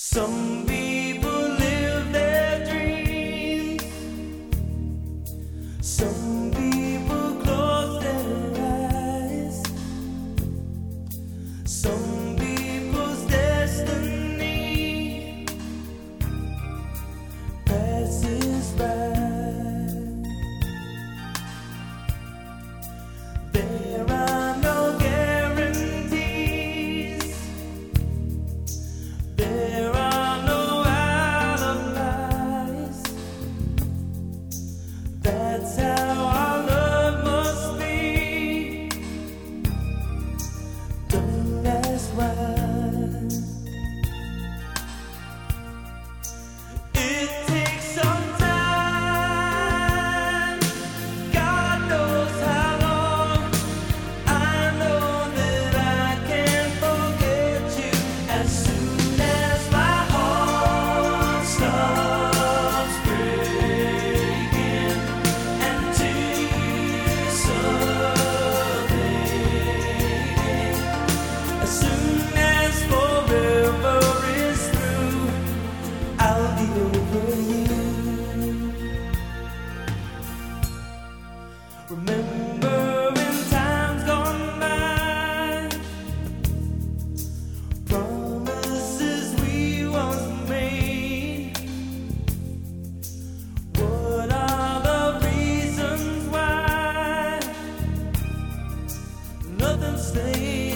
Some people live their dreams. Some people outside. stay.